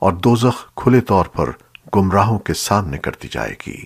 اور دوزخ کھلے طور پر گمراہوں کے سامنے کر دی جائے گی۔